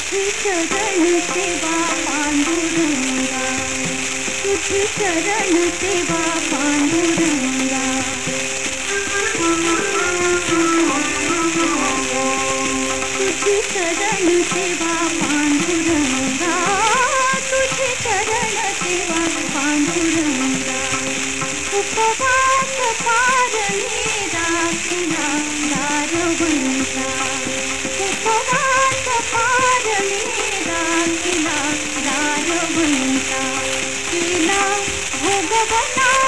तुझ चरण सेवा पांडुरंगा तुझ शरण सेवा पांडुरंगा तुझ शरण सेवा पांडुरंगा तुझ शरण सेवा पांडुरंगा उपवास पार मेरा सुना दारवंगा केला भोगवता आम्हाला